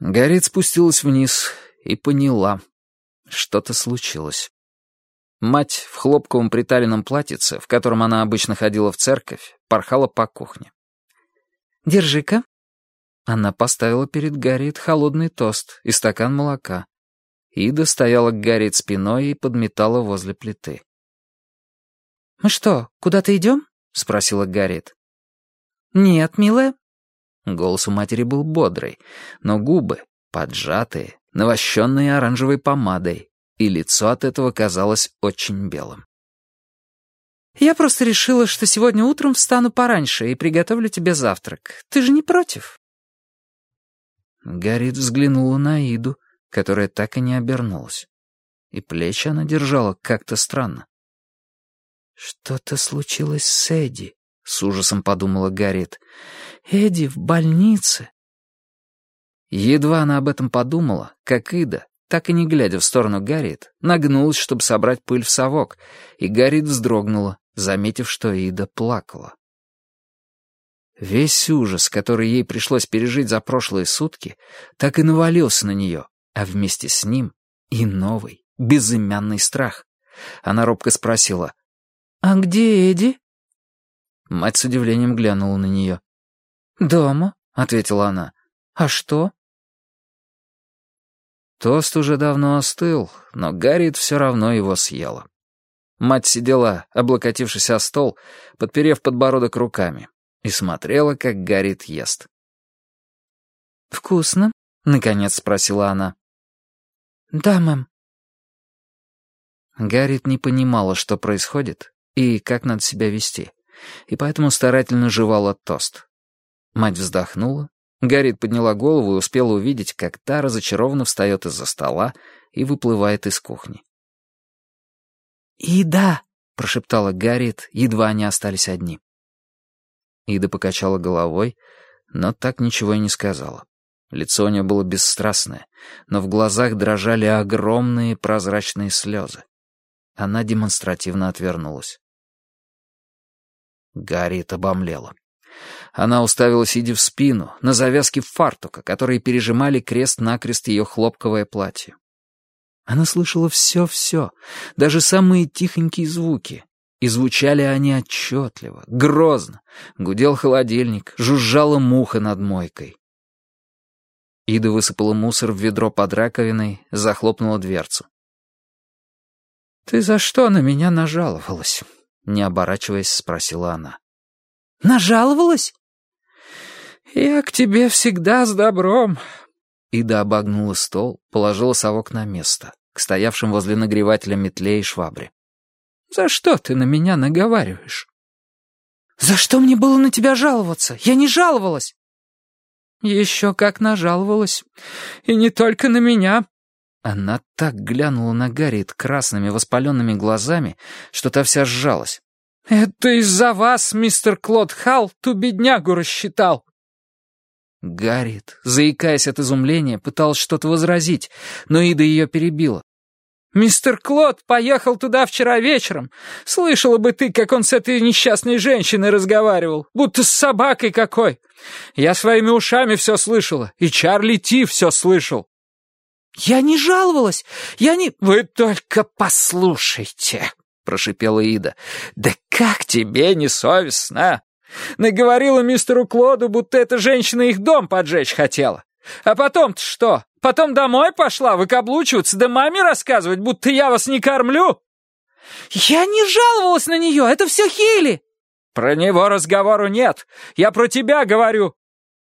Гарриет спустилась вниз и поняла. Что-то случилось. Мать в хлопковом приталенном платьице, в котором она обычно ходила в церковь, порхала по кухне. «Держи-ка». Она поставила перед Гарриет холодный тост и стакан молока. Ида стояла к Гарриет спиной и подметала возле плиты. «Мы что, куда-то идем?» — спросила Гарриет. «Нет, милая». Голос у матери был бодрый, но губы поджатые, навощенные оранжевой помадой, и лицо от этого казалось очень белым. «Я просто решила, что сегодня утром встану пораньше и приготовлю тебе завтрак. Ты же не против?» Гарриет взглянула на Иду, которая так и не обернулась. И плечи она держала как-то странно. «Что-то случилось с Эдди», — с ужасом подумала Гарриет. «Эдди в больнице». Едва она об этом подумала, как Ида, так и не глядя в сторону Гарриет, нагнулась, чтобы собрать пыль в совок, и Гарриет вздрогнула, заметив, что Ида плакала. Весь ужас, который ей пришлось пережить за прошлые сутки, так и навалился на нее, а вместе с ним и новый, безымянный страх. Она робко спросила, «А где Эдди?» Мать с удивлением глянула на нее. «Дома», — ответила она. «А что?» Тост уже давно остыл, но Гарриет все равно его съела. Мать сидела, облокотившись о стол, подперев подбородок руками, и смотрела, как Гарриет ест. «Вкусно?» — наконец спросила она. «Да, мэм». Гарриет не понимала, что происходит и как надо себя вести, и поэтому старательно жевала тост. Мать вздохнула, Гарриет подняла голову и успела увидеть, как та разочарованно встает из-за стола и выплывает из кухни. «Ида!» — прошептала Гарриет, едва они остались одни. Ида покачала головой, но так ничего и не сказала. Лицо у нее было бесстрастное, но в глазах дрожали огромные прозрачные слезы. Она демонстративно отвернулась. Гарриет обомлела. Она уставилась, сидя в спину, на завязки фартука, которые пережимали крест-накрест ее хлопковое платье. Она слышала все-все, даже самые тихонькие звуки. И звучали они отчетливо, грозно. Гудел холодильник, жужжала муха над мойкой. Ида высыпала мусор в ведро под раковиной, захлопнула дверцу. «Ты за что на меня нажаловалась?» — не оборачиваясь, спросила она. «Нажаловалась?» «Я к тебе всегда с добром». Ида обогнула стол, положила совок на место, к стоявшим возле нагревателя метле и швабре. «За что ты на меня наговариваешь?» «За что мне было на тебя жаловаться? Я не жаловалась!» «Еще как нажаловалась. И не только на меня». Она так глянула на Гарриет красными воспаленными глазами, что та вся сжалась. «Это из-за вас мистер Клод Халл ту беднягу рассчитал». Гарриет, заикаясь от изумления, пыталась что-то возразить, но Ида ее перебила. «Мистер Клод поехал туда вчера вечером. Слышала бы ты, как он с этой несчастной женщиной разговаривал, будто с собакой какой. Я своими ушами все слышала, и Чарли Ти все слышал». «Я не жаловалась, я не...» «Вы только послушайте», — прошипела Ида. «Да как тебе не совестно? Наговорила мистеру Клоду, будто эта женщина их дом поджечь хотела. А потом-то что? Потом домой пошла выкаблучиваться, да маме рассказывать, будто я вас не кормлю?» «Я не жаловалась на нее, это все Хилли!» «Про него разговору нет, я про тебя говорю!»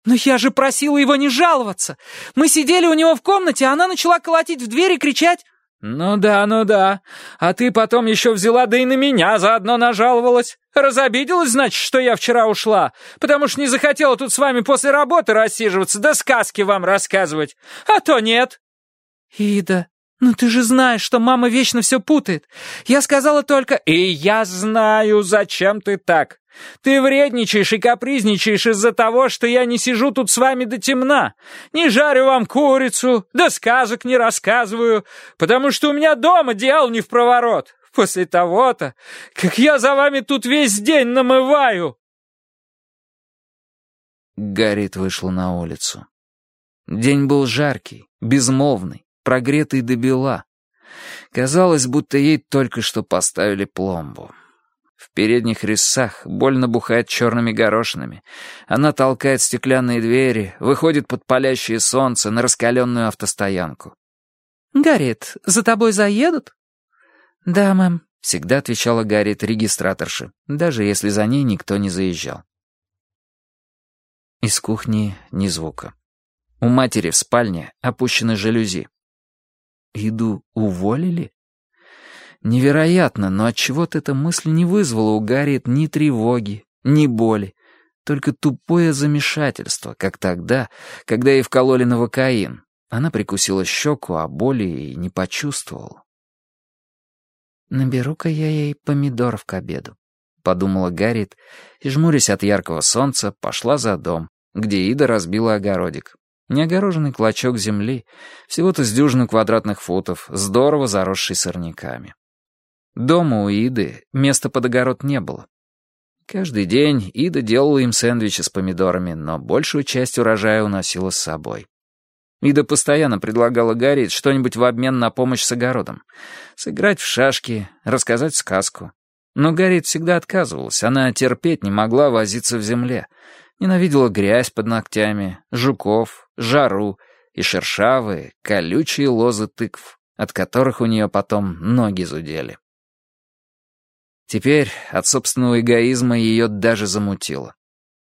«Но я же просила его не жаловаться! Мы сидели у него в комнате, а она начала колотить в дверь и кричать «Ну да, ну да. А ты потом еще взяла, да и на меня заодно нажаловалась. Разобиделась, значит, что я вчера ушла, потому что не захотела тут с вами после работы рассиживаться, да сказки вам рассказывать. А то нет». «Ида, ну ты же знаешь, что мама вечно все путает. Я сказала только...» «И я знаю, зачем ты так. Ты вредничаешь и капризничаешь из-за того, что я не сижу тут с вами до темна, не жарю вам курицу, да сказок не рассказываю, потому что у меня дома дьявол не в проворот, после того-то, как я за вами тут весь день намываю». Гаррит вышла на улицу. День был жаркий, безмолвный, прогретый до бела. Казалось, будто ей только что поставили пломбу. В передних рисах больно бухает черными горошинами. Она толкает стеклянные двери, выходит под палящее солнце на раскаленную автостоянку. «Гарриет, за тобой заедут?» «Да, мэм», — всегда отвечала Гарриет регистраторше, даже если за ней никто не заезжал. Из кухни ни звука. У матери в спальне опущены жалюзи. Иду уволили? Невероятно, но отчего-то эта мысль не вызвала у Гарриет ни тревоги, ни боли, только тупое замешательство, как тогда, когда ей вкололи новокаин. Она прикусила щеку, а боли и не почувствовала. «Наберу-ка я ей помидоров к обеду», — подумала Гарриет, и, жмурясь от яркого солнца, пошла за дом, где Ида разбила огородик. Неогороженный клочок земли, всего-то с дюжину квадратных футов, здорово заросший сорняками. Дома у Иды места под огород не было. Каждый день Ида делала им сэндвичи с помидорами, но большую часть урожая уносила с собой. Ида постоянно предлагала Гарри что-нибудь в обмен на помощь с огородом. Сыграть в шашки, рассказать сказку. Но Гарри всегда отказывалась, она терпеть не могла возиться в земле. Ненавидела грязь под ногтями, жуков, жару и шершавые, колючие лозы тыкв, от которых у нее потом ноги зудели. Теперь от собственного эгоизма ее даже замутило.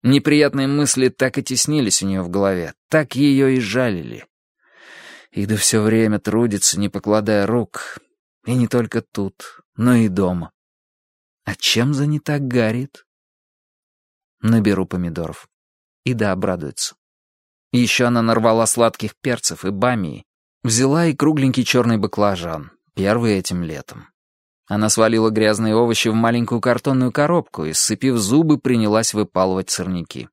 Неприятные мысли так и теснились у нее в голове, так ее и жалили. Ида все время трудится, не покладая рук. И не только тут, но и дома. А чем занята Гарриет? Наберу помидоров. Ида обрадуется. Еще она нарвала сладких перцев и бамии. Взяла и кругленький черный баклажан, первый этим летом. Она свалила грязные овощи в маленькую картонную коробку и, сцепив зубы, принялась выпалывать сорняки.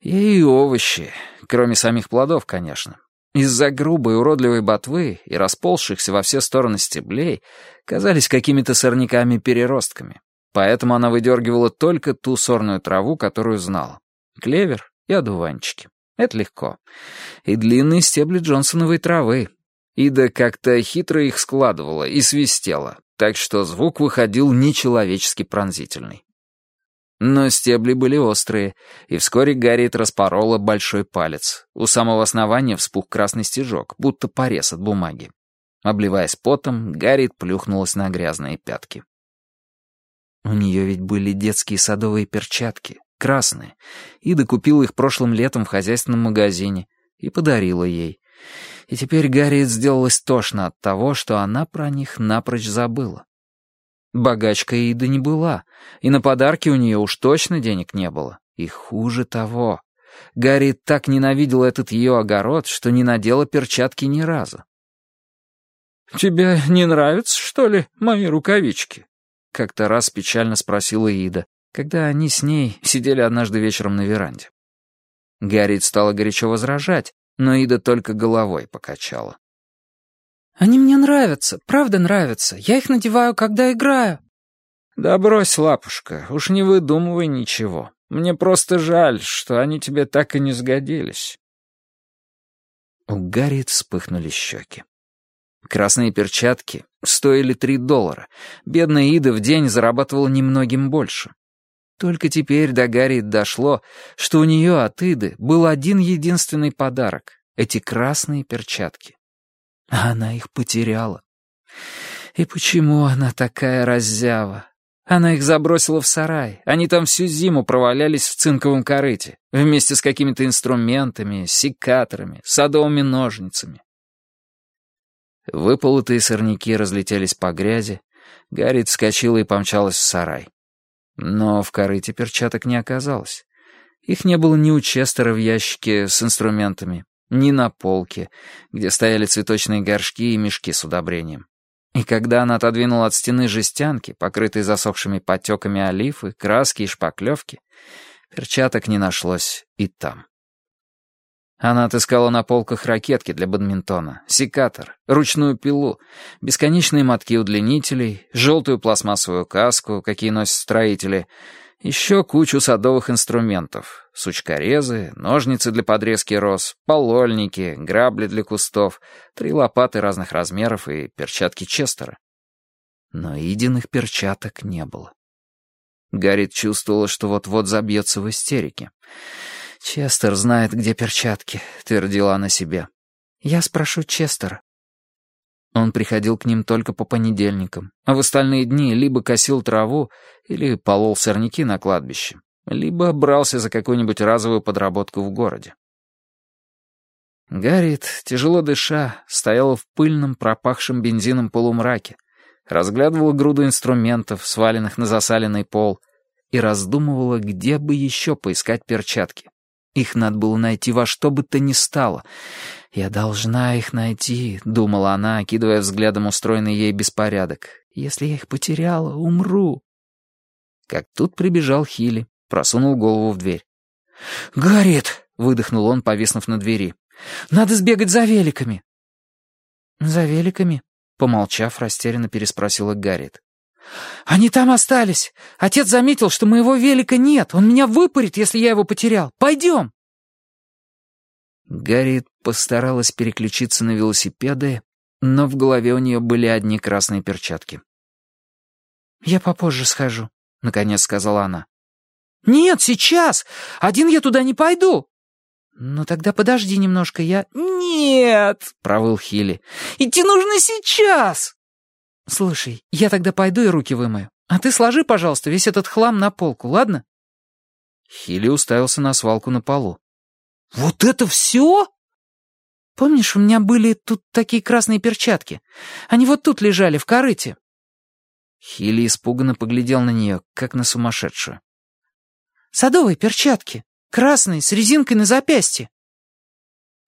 И овощи, кроме самих плодов, конечно. Из-за грубой уродливой ботвы и расползшихся во все стороны стеблей казались какими-то сорняками-переростками. Поэтому она выдергивала только ту сорную траву, которую знала. Клевер и одуванчики. Это легко. И длинные стебли джонсоновой травы. Ида как-то хитро их складывала и свистела, так что звук выходил нечеловечески пронзительный. Но стебли были острые, и вскоре Гарриет распорола большой палец. У самого основания вспух красный стежок, будто порез от бумаги. Обливаясь потом, Гарриет плюхнулась на грязные пятки. У нее ведь были детские садовые перчатки, красные. Ида купила их прошлым летом в хозяйственном магазине и подарила ей. И теперь Гарриет сделалась тошно от того, что она про них напрочь забыла. Богачка Ида не была, и на подарки у нее уж точно денег не было. И хуже того, Гарриет так ненавидела этот ее огород, что не надела перчатки ни разу. «Тебе не нравятся, что ли, мои рукавички?» Как-то раз печально спросила Ида, когда они с ней сидели однажды вечером на веранде. Гарриет стала горячо возражать, но Ида только головой покачала. «Они мне нравятся, правда нравятся. Я их надеваю, когда играю». «Да брось, лапушка, уж не выдумывай ничего. Мне просто жаль, что они тебе так и не сгодились». У Гарриет вспыхнули щеки. Красные перчатки стоили три доллара. Бедная Ида в день зарабатывала немногим больше. Только теперь до Гарри дошло, что у нее от Иды был один единственный подарок — эти красные перчатки. А она их потеряла. И почему она такая раззява? Она их забросила в сарай. Они там всю зиму провалялись в цинковом корыте, вместе с какими-то инструментами, секаторами, садовыми ножницами. Выполотые сорняки разлетелись по грязи. Гарри вскочила и помчалась в сарай. Но в корыте перчаток не оказалось. Их не было ни у Честера в ящике с инструментами, ни на полке, где стояли цветочные горшки и мешки с удобрением. И когда она отодвинула от стены жестянки, покрытые засохшими потеками олифы, краски и шпаклевки, перчаток не нашлось и там. Она отыскала на полках ракетки для бадминтона, секатор, ручную пилу, бесконечные мотки удлинителей, желтую пластмассовую каску, какие носят строители, Еще кучу садовых инструментов. Сучкорезы, ножницы для подрезки роз, полольники, грабли для кустов, три лопаты разных размеров и перчатки Честера. Но Идиных перчаток не было. Гаррит чувствовала, что вот-вот забьется в истерике. «Честер знает, где перчатки», — твердила она себе. «Я спрошу Честера». Он приходил к ним только по понедельникам, а в остальные дни либо косил траву, или полол сорняки на кладбище, либо брался за какую-нибудь разовую подработку в городе. Гарриет, тяжело дыша, стояла в пыльном, пропахшем бензином полумраке, разглядывала груду инструментов, сваленных на засаленный пол, и раздумывала, где бы еще поискать перчатки. Их надо было найти во что бы то ни стало. «Я должна их найти», — думала она, окидывая взглядом устроенный ей беспорядок. «Если я их потеряла, умру». Как тут прибежал Хилли, просунул голову в дверь. «Горит!» — выдохнул он, повиснув на двери. «Надо сбегать за великами». «За великами?» — помолчав, растерянно переспросила Гарриет. «Они там остались. Отец заметил, что моего велика нет. Он меня выпарит, если я его потерял. Пойдем!» Гарри постаралась переключиться на велосипеды, но в голове у нее были одни красные перчатки. «Я попозже схожу», — наконец сказала она. «Нет, сейчас! Один я туда не пойду!» «Ну тогда подожди немножко, я...» «Нет!» — провыл Хилли. «Идти нужно сейчас!» «Слушай, я тогда пойду и руки вымою. А ты сложи, пожалуйста, весь этот хлам на полку, ладно?» Хилли уставился на свалку на полу. «Вот это все?» «Помнишь, у меня были тут такие красные перчатки? Они вот тут лежали, в корыте». Хилли испуганно поглядел на нее, как на сумасшедшую. «Садовые перчатки, красные, с резинкой на запястье».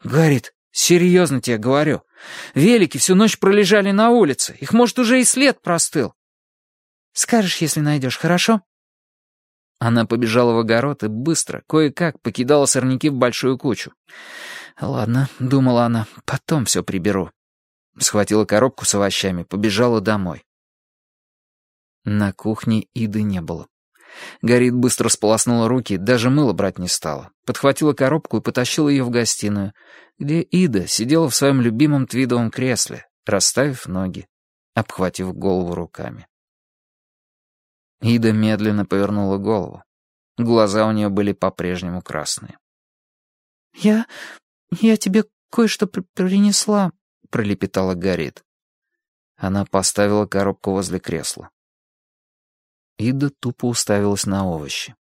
«Гаррит, серьезно тебе говорю, Велики всю ночь пролежали на улице. Их, может, уже и след простыл. Скажешь, если найдешь, хорошо?» Она побежала в огород и быстро, кое-как, покидала сорняки в большую кучу. «Ладно», — думала она, — «потом все приберу». Схватила коробку с овощами, побежала домой. На кухне Иды не было. Горит быстро сполоснула руки, даже мыло брать не стала. Подхватила коробку и потащила ее в гостиную, где Ида сидела в своем любимом твидовом кресле, расставив ноги, обхватив голову руками. Ида медленно повернула голову. Глаза у нее были по-прежнему красные. «Я... я тебе кое-что при принесла», — пролепетала Гарит. Она поставила коробку возле кресла. Ида тупо уставилась на овощи.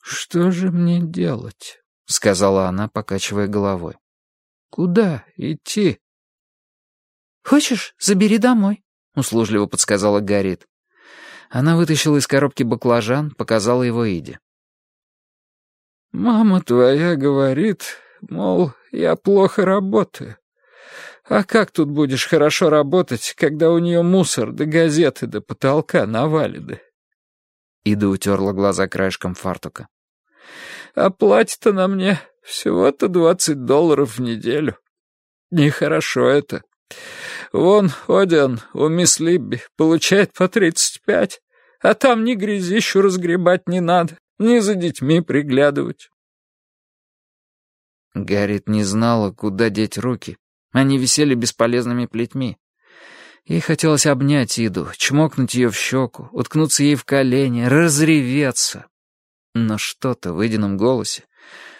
«Что же мне делать?» — сказала она, покачивая головой. «Куда идти?» «Хочешь, забери домой», — услужливо подсказала Гарит. Она вытащила из коробки баклажан, показала его Иде. «Мама твоя говорит, мол, я плохо работаю. А как тут будешь хорошо работать, когда у нее мусор да газеты до потолка навалены?» Ида утерла глаза краешком фартука. «А платит она мне всего-то двадцать долларов в неделю. Нехорошо это. Вон Одиан у мисс Либби получает по тридцать пять, а там ни грязищу разгребать не надо, ни за детьми приглядывать». Гаррит не знала, куда деть руки. Они висели бесполезными плетьми. Ей хотелось обнять Иду, чмокнуть ее в щеку, уткнуться ей в колени, разреветься. Но что-то в Идином голосе,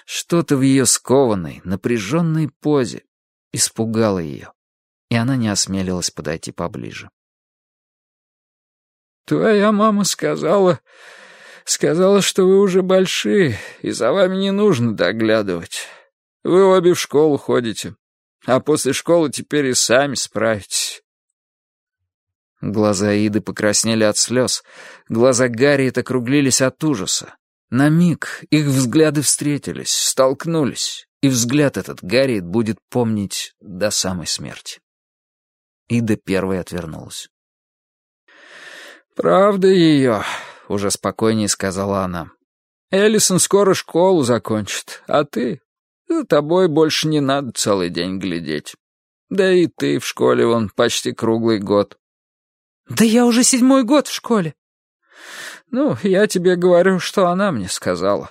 что-то в ее скованной, напряженной позе испугало ее, и она не осмелилась подойти поближе. «Твоя мама сказала, сказала, что вы уже большие, и за вами не нужно доглядывать. Вы обе в школу ходите а после школы теперь и сами справитесь». Глаза Иды покраснели от слез, глаза Гарриет округлились от ужаса. На миг их взгляды встретились, столкнулись, и взгляд этот Гарриет будет помнить до самой смерти. Ида первой отвернулась. «Правда ее», — уже спокойнее сказала она. «Эллисон скоро школу закончит, а ты за тобой больше не надо целый день глядеть. Да и ты в школе вон почти круглый год. Да я уже седьмой год в школе. Ну, я тебе говорю, что она мне сказала».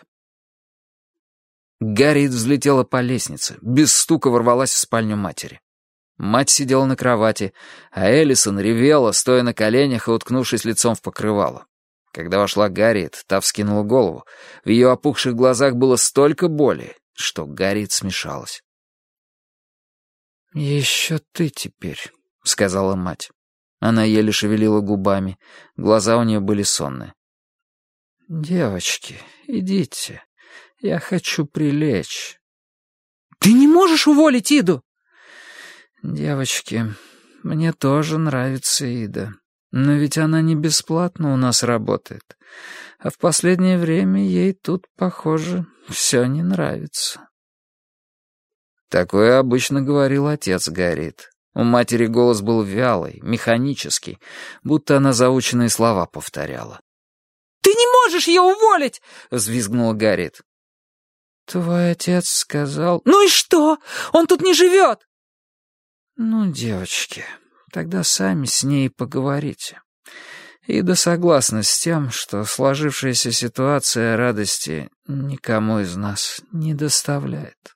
Гарриет взлетела по лестнице, без стука ворвалась в спальню матери. Мать сидела на кровати, а Эллисон ревела, стоя на коленях и уткнувшись лицом в покрывало. Когда вошла Гарриет, та вскинула голову. В ее опухших глазах было столько боли, что Гарриет смешалась. «Еще ты теперь», — сказала мать. Она еле шевелила губами, глаза у нее были сонные. «Девочки, идите, я хочу прилечь». «Ты не можешь уволить Иду?» «Девочки, мне тоже нравится Ида. Но ведь она не бесплатно у нас работает. А в последнее время ей тут, похоже, все не нравится». Такое обычно говорил отец Гарит. У матери голос был вялый, механический, будто она заученные слова повторяла. «Ты не можешь ее уволить!» — взвизгнула Гарит. «Твой отец сказал...» «Ну и что? Он тут не живет!» «Ну, девочки, тогда сами с ней поговорите. Ида согласна с тем, что сложившаяся ситуация радости никому из нас не доставляет».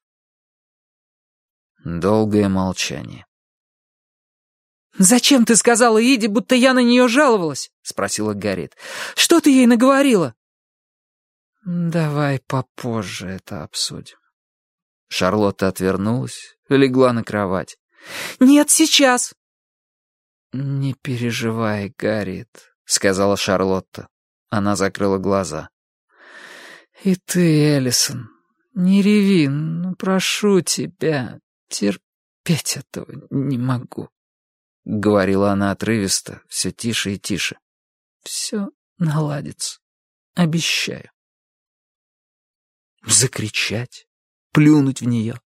Долгое молчание. «Зачем ты сказала Иде, будто я на нее жаловалась?» — спросила Гарриет. «Что ты ей наговорила?» «Давай попозже это обсудим». Шарлотта отвернулась, легла на кровать. «Нет, сейчас». «Не переживай, Гарриет», — сказала Шарлотта. Она закрыла глаза. «И ты, Эллисон, не реви, ну, прошу тебя, терпеть этого не могу». — говорила она отрывисто, все тише и тише. «Все наладится. Обещаю». Закричать, плюнуть в нее,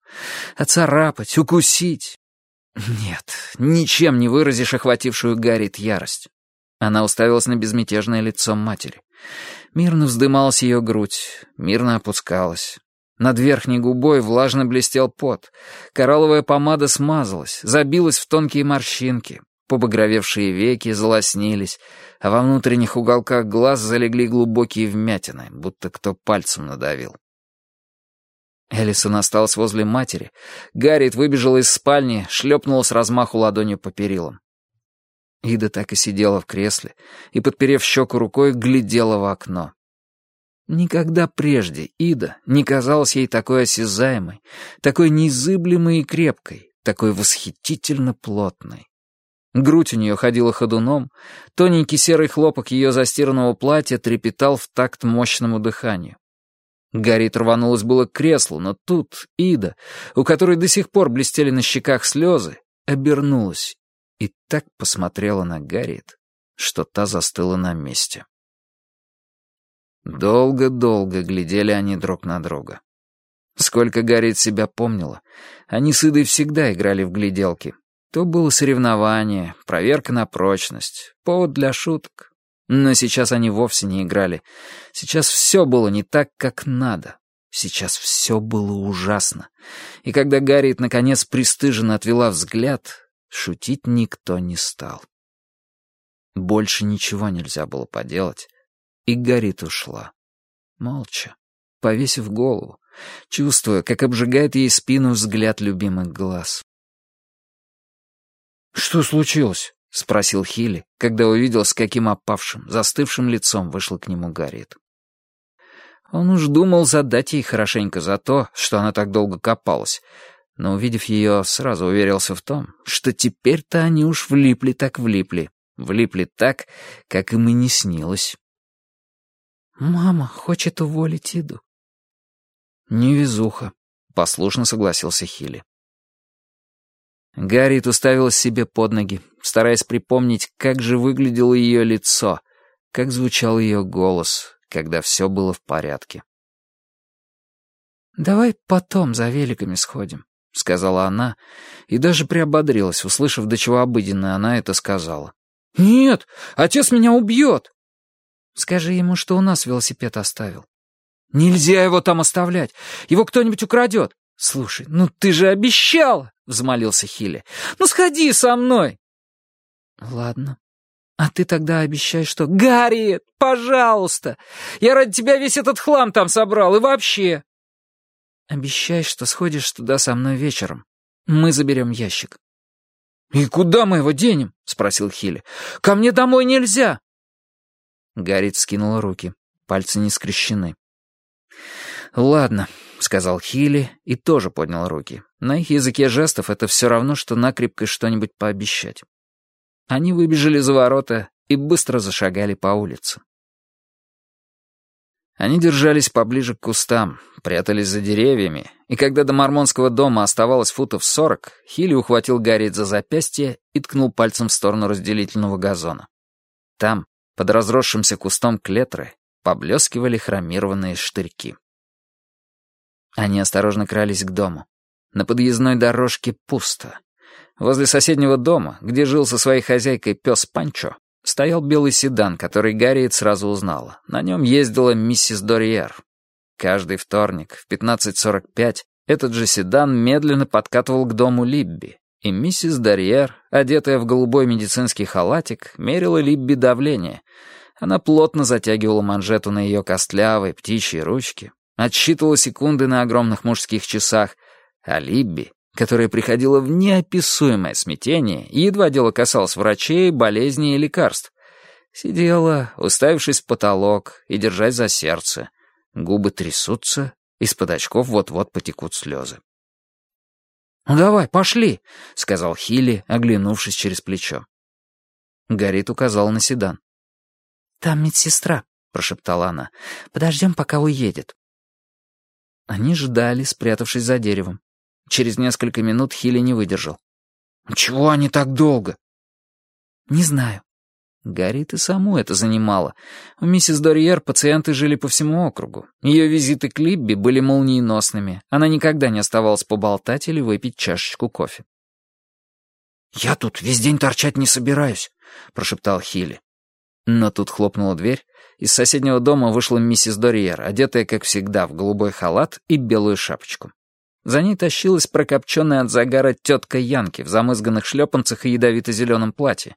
оцарапать, укусить. Нет, ничем не выразишь охватившую Гаррит ярость. Она уставилась на безмятежное лицо матери. Мирно вздымалась ее грудь, мирно опускалась. Над верхней губой влажно блестел пот. Коралловая помада смазалась, забилась в тонкие морщинки. Побагровевшие веки залоснились, а во внутренних уголках глаз залегли глубокие вмятины, будто кто пальцем надавил. Элисон осталась возле матери. Гарриет выбежала из спальни, шлепнула с размаху ладонью по перилам. Ида так и сидела в кресле и, подперев щеку рукой, глядела в окно. Никогда прежде Ида не казалась ей такой осязаемой, такой незыблемой и крепкой, такой восхитительно плотной. Грудь у нее ходила ходуном, тоненький серый хлопок ее застиранного платья трепетал в такт мощному дыханию. Гарри рванулась было к креслу, но тут Ида, у которой до сих пор блестели на щеках слезы, обернулась и так посмотрела на Гарриет, что та застыла на месте. Долго-долго глядели они друг на друга. Сколько Гарриет себя помнила, они с Идой всегда играли в гляделки. То было соревнование, проверка на прочность, повод для шуток. Но сейчас они вовсе не играли. Сейчас все было не так, как надо. Сейчас все было ужасно. И когда Гарриет наконец пристыженно отвела взгляд, шутить никто не стал. Больше ничего нельзя было поделать. И Гарит ушла. Молча, повесив голову, чувствуя, как обжигает ей спину взгляд любимых глаз. «Что случилось?» — спросил Хилли, когда увидел, с каким опавшим, застывшим лицом вышла к нему Гарриет. Он уж думал задать ей хорошенько за то, что она так долго копалась, но, увидев ее, сразу уверился в том, что теперь-то они уж влипли так влипли, влипли так, как им и не снилось. «Мама хочет уволить Иду». «Невезуха», — послушно согласился Хилли. Гарриет уставилась себе под ноги, стараясь припомнить, как же выглядело ее лицо, как звучал ее голос, когда все было в порядке. «Давай потом за великами сходим», — сказала она, и даже приободрилась, услышав, до чего обыденно она это сказала. «Нет, отец меня убьет!» Скажи ему, что у нас велосипед оставил. Нельзя его там оставлять. Его кто-нибудь украдет. Слушай, ну ты же обещала, взмолился Хилли. Ну сходи со мной. Ладно. А ты тогда обещай, что... Гарри, пожалуйста! Я ради тебя весь этот хлам там собрал, и вообще... Обещай, что сходишь туда со мной вечером. Мы заберем ящик. «И куда мы его денем?» — спросил Хилли. «Ко мне домой нельзя!» Гарри скинула руки. Пальцы не скрещены. «Ладно», — сказал Хилли и тоже поднял руки. На их языке жестов это все равно, что накрепко что-нибудь пообещать. Они выбежали за ворота и быстро зашагали по улице. Они держались поближе к кустам, прятались за деревьями, и когда до мормонского дома оставалось футов сорок, Хилли ухватил Гарри за запястье и ткнул пальцем в сторону разделительного газона. Там, под разросшимся кустом клетры, поблескивали хромированные штырьки. Они осторожно крались к дому. На подъездной дорожке пусто. Возле соседнего дома, где жил со своей хозяйкой пес Панчо, стоял белый седан, который Гарриет сразу узнала. На нем ездила миссис Дорьер. Каждый вторник в 15.45 этот же седан медленно подкатывал к дому Либби, и миссис Дорьер, одетая в голубой медицинский халатик, мерила Либби давление. Она плотно затягивала манжету на ее костлявой птичьей ручке, отсчитывала секунды на огромных мужских часах, а Либби которая приходила в неописуемое смятение, и едва дело касалось врачей, болезней и лекарств. Сидела, уставившись в потолок и держась за сердце. Губы трясутся, из-под очков вот-вот потекут слезы. «Ну давай, пошли», — сказал Хилли, оглянувшись через плечо. Горит указал на седан. «Там медсестра», — прошептала она. «Подождем, пока уедет». Они ждали, спрятавшись за деревом. Через несколько минут Хилли не выдержал. «Чего они так долго?» «Не знаю». Гарри и саму это занимало. У миссис Дорьер пациенты жили по всему округу. Ее визиты к Либби были молниеносными. Она никогда не оставалась поболтать или выпить чашечку кофе. «Я тут весь день торчать не собираюсь», — прошептал Хилли. Но тут хлопнула дверь. Из соседнего дома вышла миссис Дорьер, одетая, как всегда, в голубой халат и белую шапочку. За ней тащилась прокопченная от загара тетка Янки в замызганных шлепанцах и ядовито-зеленом платье.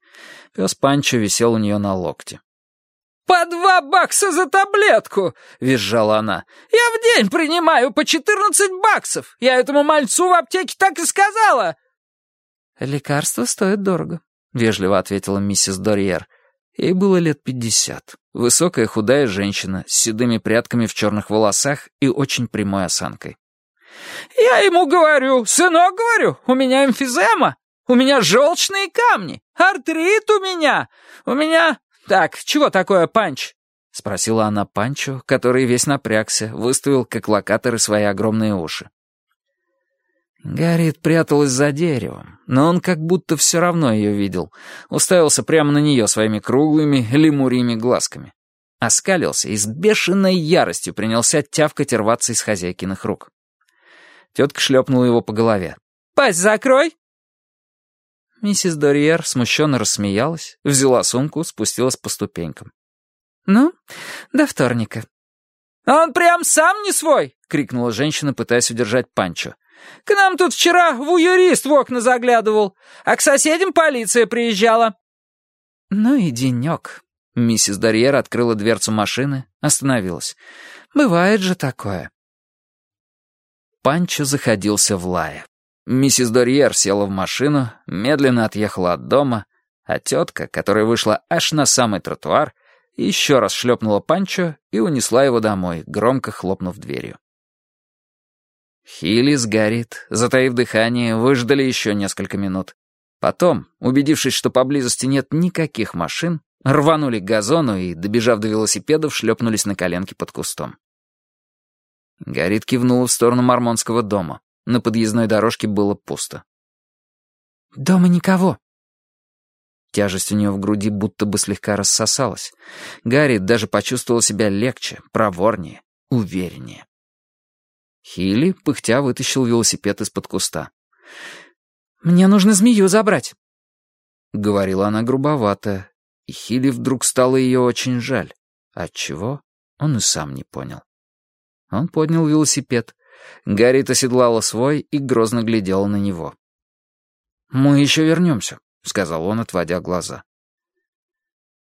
Пес Панчо висел у нее на локте. «По два бакса за таблетку!» — визжала она. «Я в день принимаю по четырнадцать баксов! Я этому мальцу в аптеке так и сказала!» «Лекарства стоят дорого», — вежливо ответила миссис Дорьер. Ей было лет пятьдесят. Высокая худая женщина с седыми прядками в черных волосах и очень прямой осанкой. Я ему говорю, сынок, говорю, у меня эмфизема, у меня желчные камни, артрит у меня, у меня... Так, чего такое панч?» — спросила она Панчо, который весь напрягся, выставил как локаторы свои огромные уши. Гарриет пряталась за деревом, но он как будто все равно ее видел, уставился прямо на нее своими круглыми лемурьими глазками. Оскалился и с бешеной яростью принялся тявкать рваться из хозяйкиных рук. Тетка шлепнула его по голове. «Пасть закрой!» Миссис Дорьер смущенно рассмеялась, взяла сумку, спустилась по ступенькам. «Ну, до вторника». «Он прям сам не свой!» — крикнула женщина, пытаясь удержать Панчо. «К нам тут вчера в юрист в окна заглядывал, а к соседям полиция приезжала». «Ну и денек». Миссис Дорьер открыла дверцу машины, остановилась. «Бывает же такое». Панчо заходился в лае. Миссис Дорьер села в машину, медленно отъехала от дома, а тетка, которая вышла аж на самый тротуар, еще раз шлепнула Панчо и унесла его домой, громко хлопнув дверью. Хилли с затаив дыхание, выждали еще несколько минут. Потом, убедившись, что поблизости нет никаких машин, рванули к газону и, добежав до велосипедов, шлепнулись на коленки под кустом. Гарит кивнула в сторону Мормонского дома. На подъездной дорожке было пусто. «Дома никого». Тяжесть у нее в груди будто бы слегка рассосалась. Гарри даже почувствовал себя легче, проворнее, увереннее. Хилли, пыхтя, вытащил велосипед из-под куста. «Мне нужно змею забрать», — говорила она грубовато, и Хилли вдруг стало ее очень жаль. Отчего, он и сам не понял. Он поднял велосипед. Гаррит оседлала свой и грозно глядела на него. «Мы еще вернемся», — сказал он, отводя глаза.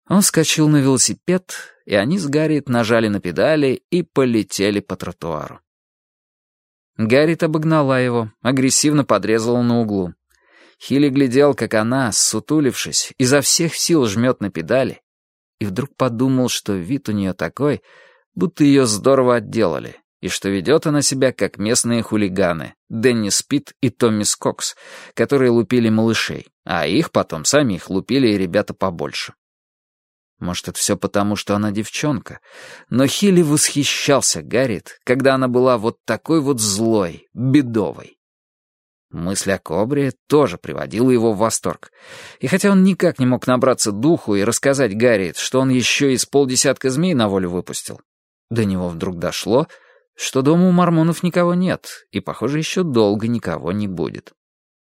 Он вскочил на велосипед, и они с Гарриет нажали на педали и полетели по тротуару. Гарриет обогнала его, агрессивно подрезала на углу. Хилли глядел, как она, сутулившись, изо всех сил жмет на педали, и вдруг подумал, что вид у нее такой, будто ее здорово отделали, и что ведет она себя, как местные хулиганы, Дэнни Спит и Томми Скокс, которые лупили малышей, а их потом самих лупили и ребята побольше. Может, это все потому, что она девчонка, но Хилли восхищался Гарриет, когда она была вот такой вот злой, бедовой. Мысль о кобре тоже приводила его в восторг. И хотя он никак не мог набраться духу и рассказать Гарриет, что он еще из полдесятка змей на волю выпустил, до него вдруг дошло, что дома у мормонов никого нет, и, похоже, еще долго никого не будет.